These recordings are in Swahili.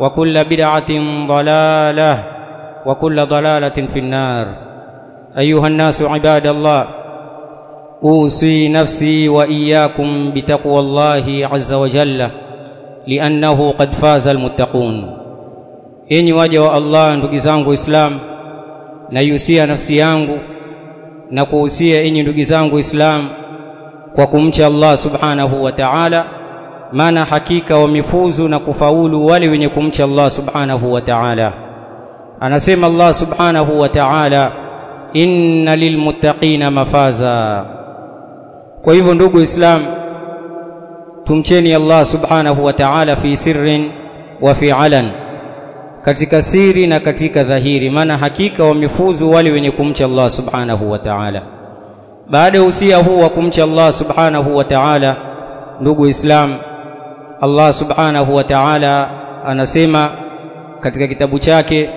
وكل بدعة ضلالة وكل ضلالة في النار. أيها الناس عباد الله أوصي نفسي وإياكم بتقوى الله عز وجل لأنه قد فاز المتقون. إن وجه الله أن تقزانه إسلام نيوسي نفسي يانغو نكوسي إني تقزانه إسلام وكمش الله سبحانه وتعالى maana hakika wamefuzu na kufaulu wale wenye kumcha Allah subhanahu wa ta'ala. Anasema Allah subhanahu wa ta'ala inna lilmuttaqina mafaza. Kwa hivyo ndugu Islam tumcheni Allah subhanahu wa ta'ala fi sirrin wa fi alan katika siri na katika dhahiri. Maana hakika wamefuzu wale wenye kumcha Allah subhanahu wa ta'ala. Baada ya usia huu wa kumcha Allah subhanahu wa ta'ala ndugu Islam Allah subhanahu wa ta'ala anasema katika kitabu chake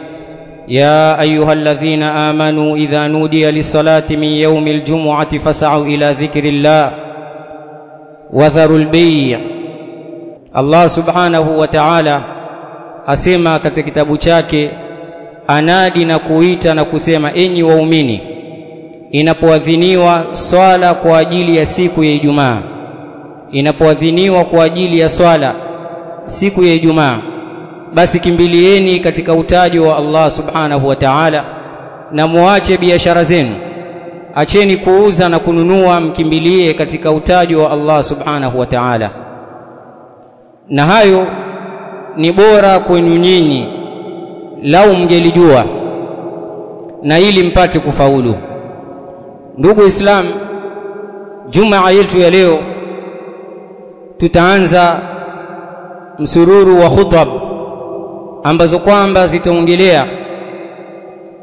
ya ayyuhalladhina amanu idha nudiya lis-salati min yawmil jumu'ati fas'au ila dhikrillah wa dharul bay' Allah subhanahu wa ta'ala asema katika kitabu chake anadi na kuita na kusema enyi waumini inapoadhiniwa swala kwa ajili ya siku ya Ijumaa inapoadhiniwa kwa ajili ya swala siku ya Ijumaa basi kimbilieni katika utajo wa Allah subhanahu wa ta'ala na muache biashara zenu. Acheni kuuza na kununua mkimbilie katika utajo wa Allah subhanahu wa ta'ala. Na hayo ni bora kwenu nyinyi lau mngelijua na ili mpate kufaulu. Ndugu islam jumaa yetu ya leo tutaanza msururu wa khutab ambazo kwamba zitaongelea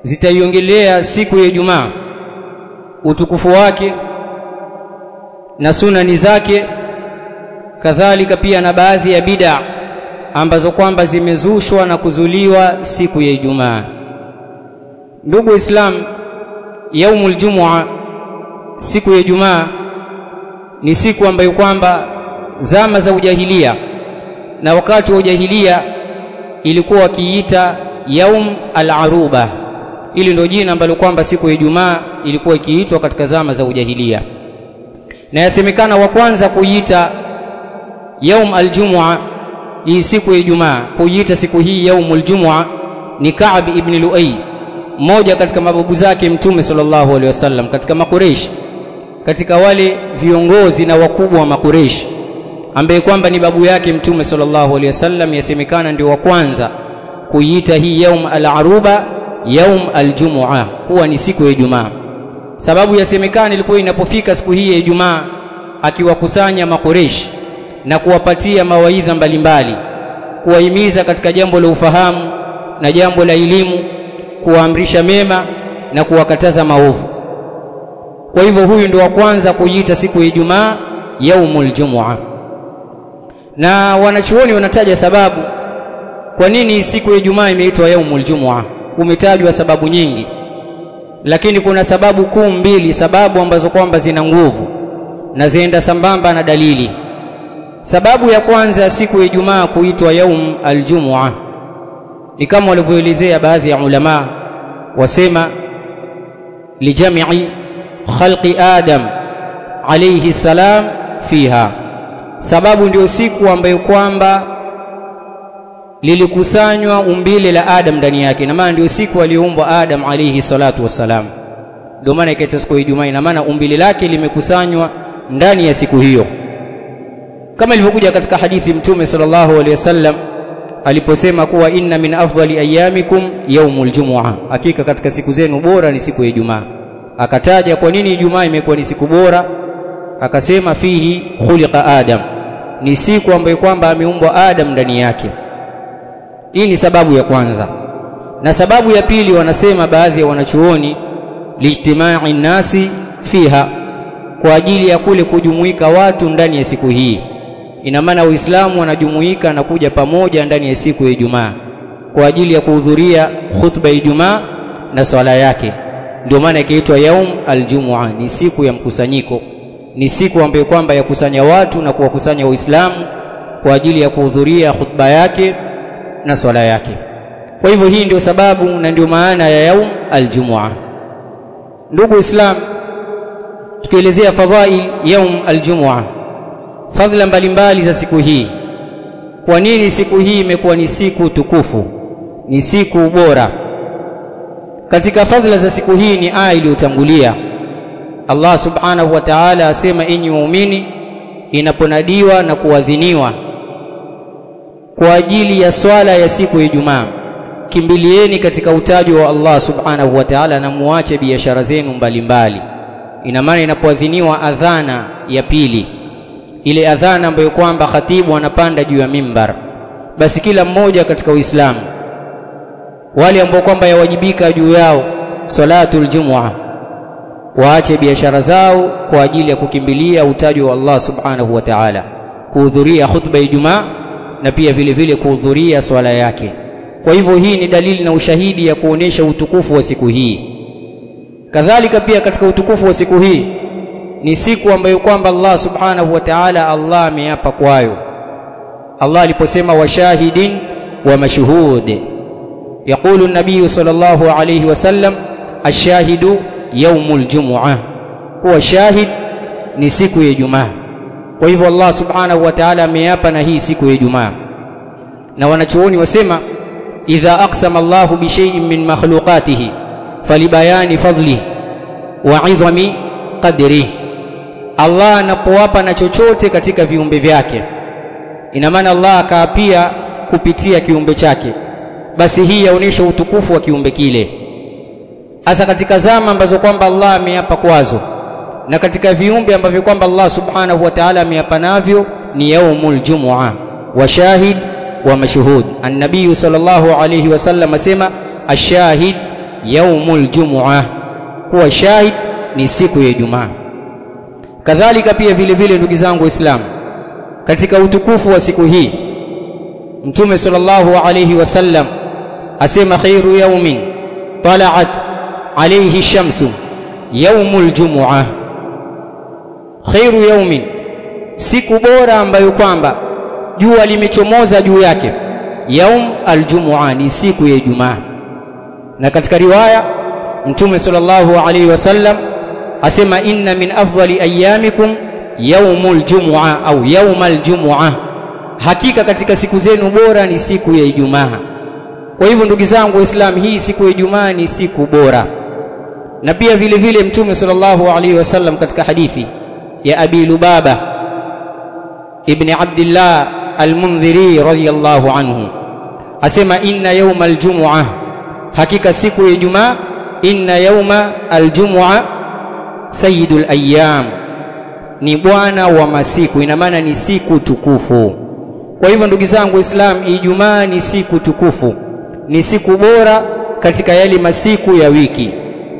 zitaiongelea siku ya Ijumaa utukufu wake na sunani zake kadhalika pia na baadhi ya bid'a ambazo kwamba zimezushwa na kuzuliwa siku ya Ijumaa. Ndugu Islam yaumul jumua siku ya Ijumaa ni siku ambayo kwamba zama za ujahilia. Na wakati wa ujahilia ilikuwa wakiita yaum al-aruba. Ili ndio jina ambalo kwamba siku ya Ijumaa ilikuwa ikiitwa katika zama za ujahilia. Na yasemekana wa kwanza kuiita yaum al-jumua hii siku ya Ijumaa kuiita siku hii yaumul jumua ni Ka'b ibn Lu'ay mmoja katika mababu zake mtume sallallahu alaihi wasallam katika makureish katika wale viongozi na wakubwa wa makureish ambaye kwamba ni babu yake mtume sallallahu alaihi wasallam yasemekana ndio wa kwanza kuiita hii yaum al-aruba yaum al-jumua kuwa ni siku ya Ijumaa. Sababu yasemekana ilikuwa inapofika siku hii ya Ijumaa akiwakusanya makureshi na kuwapatia mawaidha mbalimbali kuwahimiza katika jambo la ufahamu na jambo la elimu kuwaamrisha mema na kuwakataza maovu. Kwa hivyo huyu ndio wa kwanza kuiita siku ya Ijumaa yaumul jumua na wanachuoni wanataja sababu. Kwa nini siku ya Ijumaa imeitwa yaumul jumua? Umetajwa sababu nyingi. Lakini kuna sababu kuu mbili sababu ambazo kwamba zina nguvu na zienda sambamba na dalili. Sababu ya kwanza siku ya Ijumaa kuitwa yaum aljumua ni kama walivyoelezea baadhi ya ulama wasema lijamii khalqi adam alayhi salam fiha sababu ndio siku ambayo kwamba lilikusanywa umbile la Adam ndani yake. Na maana ndio siku aliyoumbwa Adam alayhi salatu wassalam. Ndio maana ikaitwa siku ya Ijumaa na maana umbile lake limekusanywa ndani ya siku hiyo. Kama ilivyokuja katika hadithi mtume sallallahu alaihi wasallam aliposema kuwa inna min afdali ayamikum yaumul jumua hakika katika siku zenu bora ni siku ya Ijumaa. Akataja kwa nini Ijumaa imekuwa ni siku bora. Akasema fihi khuliqa adam ni siku ambayo kwamba ameumbwa Adam ndani yake. Hii ni sababu ya kwanza. Na sababu ya pili wanasema baadhi ya wanachuoni lijtimai nasi fiha kwa ajili ya kule kujumuika watu ndani ya siku hii. Ina maana Uislamu wanajumuika na kuja pamoja ndani ya siku ya Ijumaa kwa ajili ya kuhudhuria khutba ya Ijumaa na swala yake. Ndio maana ikaitwa yaum aljumua ni siku ya mkusanyiko ni siku ambayo kwamba yakusanya watu na kuwakusanya waislamu kwa ajili ya kuhudhuria khutba yake na swala yake. Kwa hivyo hii ndio sababu na ndio maana ya yaum aljumua. Ndugu islam tukielezea fadhail yaum aljumua fadhila mbalimbali za siku hii. Kwa nini siku hii imekuwa ni siku tukufu ni siku bora? Katika fadhila za siku hii ni aya iliyotangulia Allah subhanahu wa ta'ala asema enyi waumini inaponadiwa na kuadhiniwa kwa ajili ya swala ya siku ya Ijumaa kimbilieni katika utajwa wa Allah subhanahu wa ta'ala na muache biashara zenu mbalimbali. Ina maana inapoadhiniwa adhana ya pili ile adhana ambayo kwamba khatibu anapanda juu ya mimbar basi kila mmoja katika Uislamu wale ambao kwamba yawajibika juu yao salatul jumua waache biashara zao kwa ajili ya kukimbilia utajwa wa Allah subhanahu wa ta'ala kuhudhuria khutba ya Ijumaa na pia vile vile kuhudhuria swala yake. Kwa hivyo hii ni dalili na ushahidi ya kuonesha utukufu wa siku hii. Kadhalika pia katika utukufu wa siku hii ni siku ambayo kwamba Allah subhanahu wa ta'ala Allah ameapa kwayo. Allah aliposema washahidin wa mashuhud. Yaqulu an-nabiy sallallahu alayhi wasallam ash-shahidu yaumul jumuah. Kuwa shahid ni siku ya jumaa kwa hivyo Allah subhanahu wa ta'ala ameapa na hii siku ya jumaa na wanachuoni wasema idha aqsama Allah bi shay'in min makhluqatihi falibayani fadli wa 'idhami qadri Allah anapoapa na chochote katika viumbe vyake ina maana Allah akaapia kupitia kiumbe chake basi hii yaonesha utukufu wa kiumbe kile hasa katika zama ambazo kwamba Allah ameapa kwazo. Na katika viumbe ambavyo kwamba Allah subhanahu wa ta'ala ameapa navyo ni yaumul jumua wa shahid wa mashhud an-nabiy sallallahu alayhi wasallam asema ashahid yaumul jumua. Kuwa shahid ni siku ya jumaa kadhalika pia vile vile ndugu zangu waislamu katika utukufu wa siku hii mtume sallallahu alayhi wasallam asema khairu yaumin tala'at alayhi shamsu yaumul jumua khairu yaumin siku bora ambayo kwamba jua limechomoza juu yake yaum aljumua ni siku ya Ijumaa na katika riwaya mtume sallallahu alayhi wasallam asema inna min afdali ayyamikum yaumul jumua au yaumal jumua hakika katika siku zenu bora ni siku ya Ijumaa kwa hivyo ndugu zangu waislamu hii siku ya Ijumaa ni siku bora na pia vile vile mtume sallallahu alaihi wasallam katika hadithi ya Abi Lubaba ibn abdillah almundhiri radiyallahu anhu. Asema inna yawma al-jum'ah hakika siku ya Ijumaa inna yawma al-jum'ah sayyidul ayyam. Ni bwana wa masiku ina maana ni siku tukufu. Kwa hivyo ndugu zangu islam Ijumaa ni siku tukufu. Ni siku bora katika yale masiku ya wiki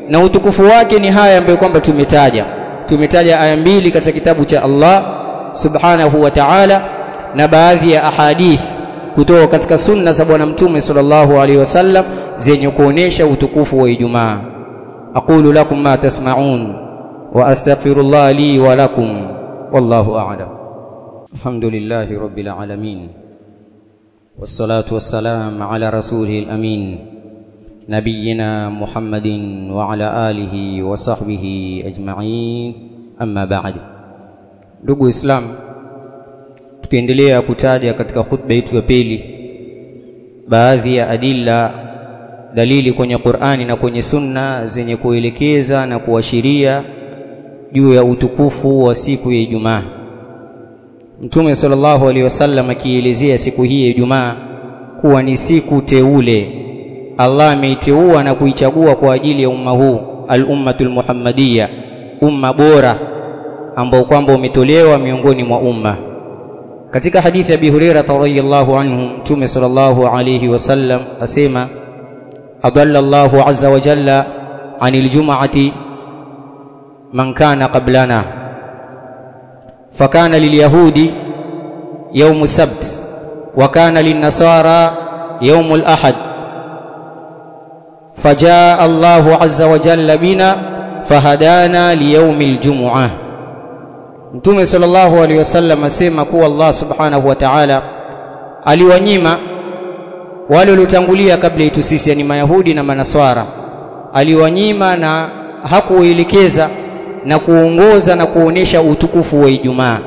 na utukufu wake ni haya ambayo kwamba tumetaja. Tumetaja aya mbili katika kitabu cha Allah subhanahu wa ta'ala na baadhi ya ahadith kutoka katika sunna za bwana mtume sallallahu alaihi wasallam zenye kuonesha utukufu wa Ijumaa. Aqulu lakum ma tasma'un wa astaghfirullah li wa lakum. Wallahu a'lam. Alhamdulillahi rabbil alamin. Wassalatu والسلام ala رسوله amin نبينا محمد وعلى آله وصحبه أجمعين أما بعد ndugu Islam tukiendelea kutaja katika khutba yetu ya pili baadhi ya adilla dalili kwenye Qur'ani na kwenye Sunna zenye kuelekeza na kuashiria juu ya utukufu wa siku ya Ijumaa Mtume sallallahu alaihi wasallam akielezea siku hii ya Ijumaa kuwa ni siku teule Allah ameiteua na kuichagua kwa ajili ya umma huu al-ummatul muhammadiyya umma bora ambao kwamba umetolewa miongoni mwa umma. Katika hadithi ya Abi Hurairah radhiyallahu anhu Mtume sallallahu alayhi wasallam asema adalla Allahu azza wa jalla anil jum'ati man kana qablana fakana lilyahudi yawm sabt wa kana lin-nasara yawm al-ahad فجاء الله عز وجل بنا فهدانا ليوم الجمعة Mtume sallallahu alaihi wasallam asema kuwa Allah subhanahu wa ta'ala aliwanyima wale waliotangulia kabla yetu sisi yani Mayahudi na Manaswara aliwanyima na hakuelekeza na kuongoza na kuonesha utukufu wa Ijumaa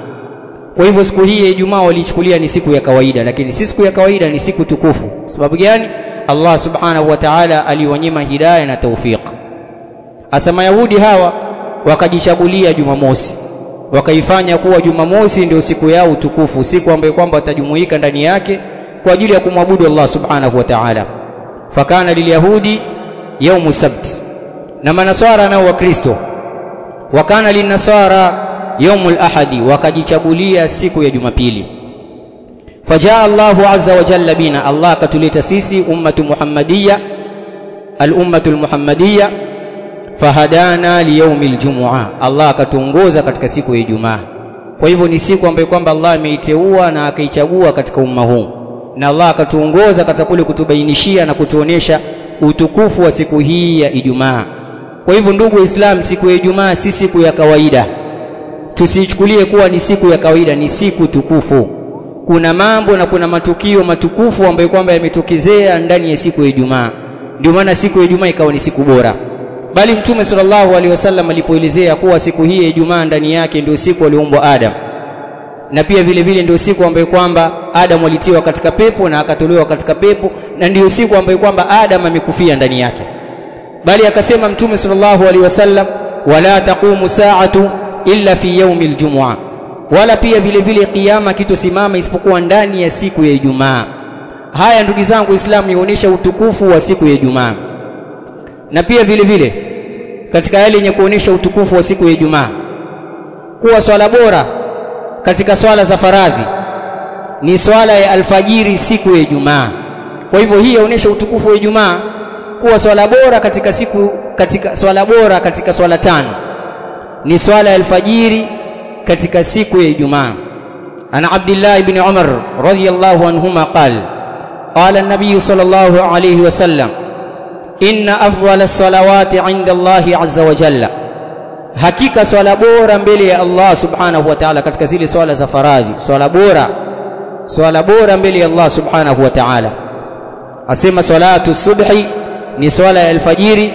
kwa hivyo siku hii ya Ijumaa walichukulia ni siku ya kawaida lakini si siku ya kawaida ni siku tukufu sababu gani Allah subhanahu wa ta'ala aliwanyima hidayah na tawfiq asema mayahudi hawa wakajichagulia jumamosi. Wakaifanya kuwa jumamosi ndio siku yao tukufu siku ambayo kwamba watajumuika ndani yake kwa ajili ya kumwabudu Allah subhanahu wa ta'ala. Fakana lilyahudi yaumu sabt. Na manaswara nao wakristo wakana linasara yaumul ahadi wakajichagulia siku ya jumapili fajaa Allahu azza wa jalla bina. Allah akatuleta sisi ummatu muhammadiyya al-ummatu al-muhammadiyya fahadana liyaumi ljumua Allah akatuongoza katika siku ya Ijumaa. Kwa hivyo ni siku ambayo kwamba Allah ameiteua na akaichagua katika umma huu. Na Allah akatuongoza katika kule kutubainishia na kutuonesha utukufu wa siku hii ya Ijumaa. Kwa hivyo ndugu Islam siku ya Ijumaa si siku ya kawaida. Tusichukulie kuwa ni siku ya kawaida ni siku tukufu kuna mambo na kuna matukio matukufu ambayo kwamba yametokezea ndani ya siku ya Ijumaa. Ndio maana siku ya Ijumaa ikawa ni siku bora. Bali mtume sallallahu alaihi wasallam alipoelezea kuwa siku hii ya Ijumaa ndani yake ndio siku aliumbwa Adam. Na pia vile vile ndio siku ambayo kwamba Adam alitiwa katika pepo na akatolewa katika pepo na ndio siku ambayo kwamba Adam amekufia ndani yake. Bali akasema mtume sallallahu alaihi wasallam wala taqumu sa'atu illa fi yaumi aljumua wala pia vile vile kiyama kitosimama isipokuwa ndani ya siku ya Ijumaa. Haya ndugu zangu Uislamu yaonesha utukufu wa siku ya Ijumaa. Na pia vile vile katika yale yenye kuonesha utukufu wa siku ya Ijumaa kuwa swala bora katika swala za faradhi ni swala ya alfajiri siku ya Ijumaa. Kwa hivyo hii yaonesha utukufu wa Ijumaa kuwa swala bora katika siku katika swala bora katika swala tano. Ni swala ya alfajiri katika siku ya Ijumaa. An Abdullah ibn Umar radhiyallahu anhuma qala qala an-nabiy sallallahu alayhi wasallam inna afdhala as-salawati 'inda Allahi 'azza wa jalla, hakika swala bora mbele ya Allah subhanahu wa ta'ala, katika zile swala za faradhi, swala bora swala bora mbele ya Allah subhanahu wa ta'ala, asema salatu subhi ni swala ya alfajiri,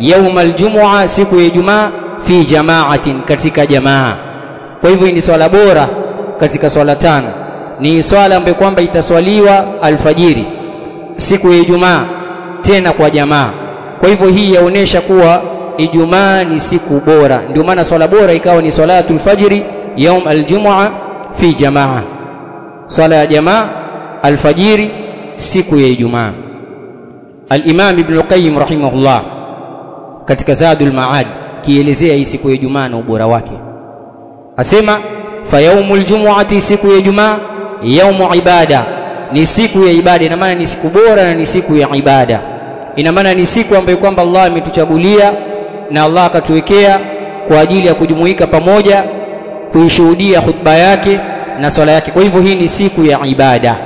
yauma aljumua, siku ya Ijumaa, fi jamaatin, katika jamaa kwa hivyo ni swala bora katika swala tano. Ni swala ambayo kwamba itaswaliwa alfajiri siku ya Ijumaa tena kwa jamaa. Kwa hivyo hii yaonesha kuwa Ijumaa ni siku bora. Ndio maana swala bora ikawa ni salatul fajri yaum aljumua fi jamaa. Swala ya jamaa alfajiri siku ya Ijumaa. Al-Imam Ibn al-Qayyim rahimahullah katika Zadul Ma'ad kielezea hii siku ya Ijumaa na ubora wake asema fa yaumul jumu'ati siku ya Ijumaa yaumu ibada ni siku ya ibada ina maana ni siku bora na ni siku ya ibada. Ina maana ni siku ambayo kwamba Allah ametuchagulia na Allah akatuwekea kwa ajili ya kujumuika pamoja kuishuhudia khutba yake na swala yake. Kwa hivyo hii ni siku ya ibada.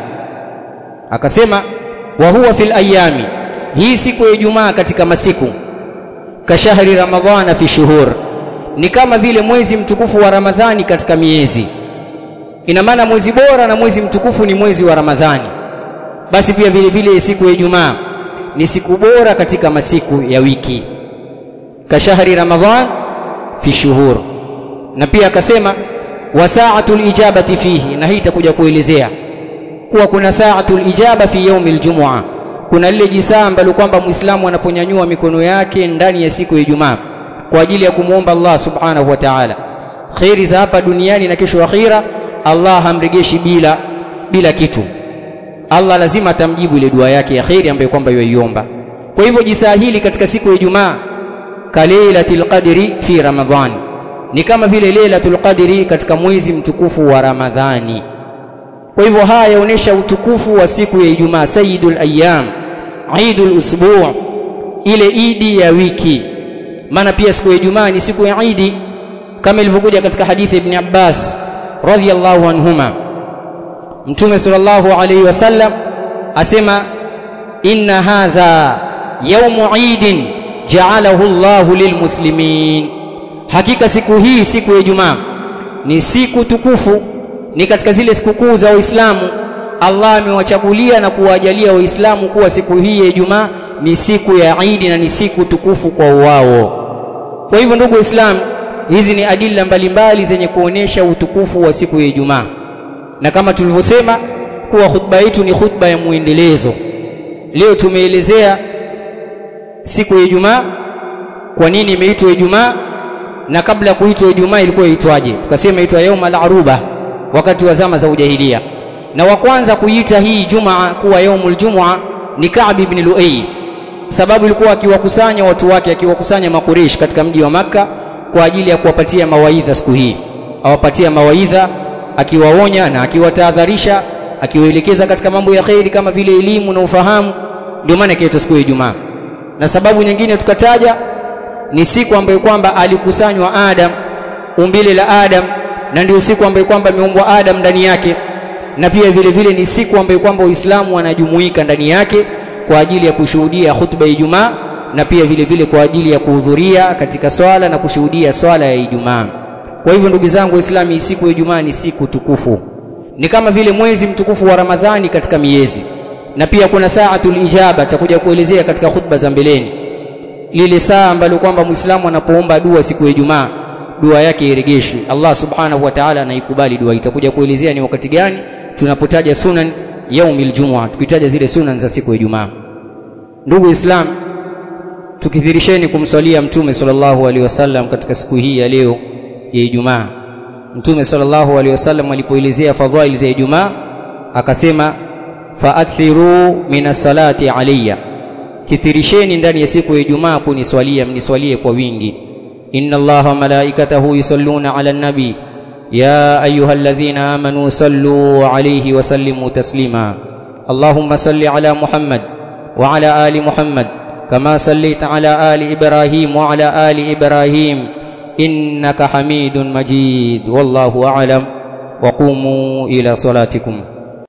Akasema wa huwa fil ayami hii siku ya Ijumaa katika masiku kashahri ramadhana fi shuhur ni kama vile mwezi mtukufu wa ramadhani katika miezi. Ina maana mwezi bora na mwezi mtukufu ni mwezi wa ramadhani. Basi pia vile vile siku ya ijumaa ni siku bora katika masiku ya wiki. Kashahri ramadhan fi shuhur. Na pia akasema wa sa'atul ijabati fihi. Na hii itakuja kuelezea kuwa kuna sa'atul ijaba fi yaumil jumu'a, kuna lile jisaa ambalo kwamba muislamu anaponyanyua mikono yake ndani ya siku ya Ijumaa kwa ajili ya kumwomba Allah subhanahu wa ta'ala. Khairi za hapa duniani na kesho akhira Allah hamregeshi bila bila kitu. Allah lazima atamjibu ile dua yake ya khairi ambayo kwamba yoiomba kwa hivyo jisahili katika siku ya Ijumaa kalailatul qadri fi ramadhan. Ni kama vile lailatul qadri katika mwezi mtukufu wa Ramadhani. Kwa hivyo haya yaonesha utukufu wa siku ya Ijumaa sayyidul ayyam Eidul usbu' ile idi ya wiki maana pia siku ya Ijumaa ni siku ya idi kama ilivyokuja katika hadithi ibn Abbas radhiyallahu anhuma. Mtume sallallahu alayhi wasallam asema inna hadha yawmu idin ja'alahu Allahu lilmuslimin. Hakika siku hii siku ya Ijumaa ni siku tukufu ni katika zile sikukuu za Waislamu Allah amewachagulia na kuwajalia Waislamu kuwa siku hii ya Ijumaa ni siku ya Idi na ni siku tukufu kwa wao. Kwa hivyo ndugu Waislamu, hizi ni adila mbalimbali zenye kuonesha utukufu wa siku ya Ijumaa. Na kama tulivyosema kuwa khutba yetu ni khutba ya muendelezo. Leo tumeelezea siku ya Ijumaa, kwa nini imeitwa Ijumaa na kabla ya kuitwa Ijumaa ilikuwa itwaje? Tukasema itwa yaumul aruba wakati wa zama za ujahilia na wa kwanza kuita hii jumaa kuwa yaumul Jumaa ni Ka'b ibn Lu'ay sababu ilikuwa akiwakusanya watu wake akiwakusanya makureish katika mji wa maka kwa ajili ya kuwapatia mawaidha siku hii. Awapatia mawaidha akiwaonya na akiwatahadharisha akiwaelekeza katika mambo ya kheri kama vile elimu na ufahamu. Ndio maana ikaitwa siku ya Ijumaa. Na sababu nyingine tukataja ni siku ambayo kwamba alikusanywa Adam umbile la Adam na ndio siku ambayo kwamba ameumbwa Adam ndani yake. Na pia vile vile ni siku ambayo kwamba Waislamu wanajumuika ndani yake kwa ajili ya kushuhudia khutba ya Ijumaa na pia vile vile kwa ajili ya kuhudhuria katika swala na kushuhudia swala ya Ijumaa. Kwa hivyo ndugu zangu Waislamu, siku ya Ijumaa ni siku tukufu, ni kama vile mwezi mtukufu wa Ramadhani katika miezi, na pia kuna saatul ijaba, takuja kuelezea katika khutba za mbeleni, lile saa ambalo kwamba Muislamu anapoomba dua siku ya Ijumaa dua yake iregeshwe. Allah subhanahu wa ta'ala anaikubali dua. Itakuja kuelezea ni wakati gani tunapotaja sunan yaumil jumua tukitaja zile sunan za siku ya jumaa Ndugu Islam, tukidhirisheni kumswalia Mtume sallallahu alaihi wasallam katika siku hii ya leo ya Ijumaa. Mtume sallallahu alaihi wasallam alipoelezea fadhaili za Ijumaa akasema, faakthiru min salati alayya, kithirisheni ndani ya siku ya Ijumaa kuniswalia, mniswalie kwa wingi. inna Allaha malaikatahu yusalluna ala nabi يا أيها الذين آمنوا صلوا عليه وسلموا تسليما. اللهم صل على محمد وعلى آل محمد كما صليت على آل إبراهيم وعلى آل إبراهيم. إنك حميد مجيد. والله أعلم. وقوموا إلى صلاتكم.